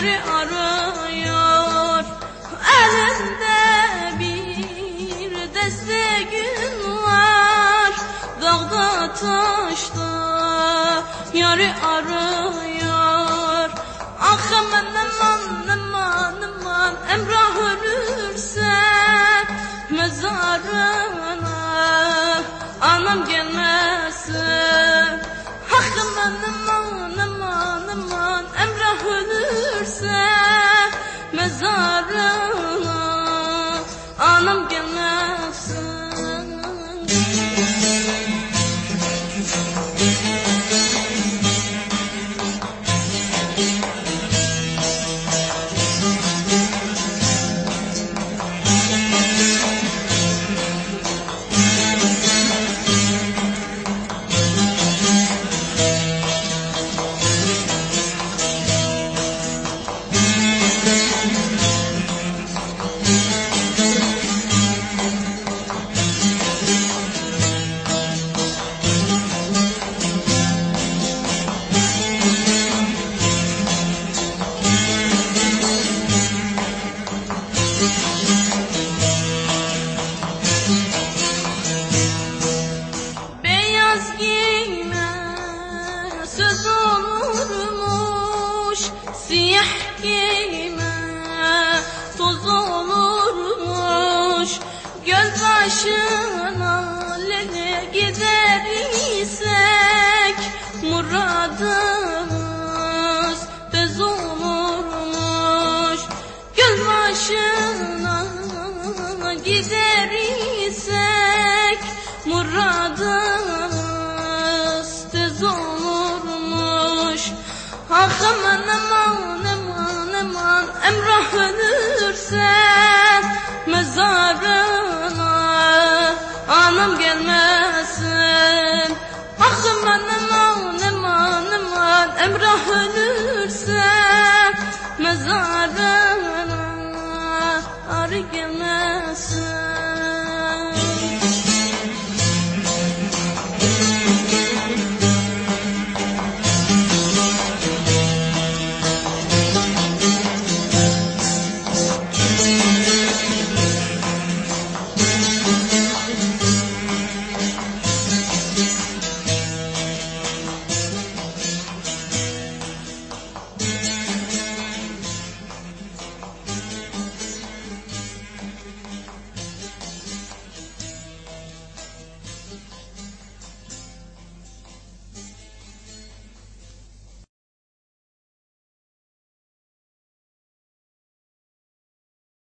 yarı arıyor. Elinde bir deste gün var. Dağda taşta yarı arıyor. Ah aman aman aman Emrah ölürse mezarına Anam gelmesin. Hakkım aman aman aman Emrah ölürse mezarına Anam gelmesin Siyah giyme toz olurmuş. Göz başına lele gider isek Muradımız tez olurmuş. Göz başına gider isek Muradımız tez olurmuş. Ah aman aman aman Ölürse mezarına Anam gelmesin. Ah aman aman aman aman Emrah ölürse mezarına Arı gelmesin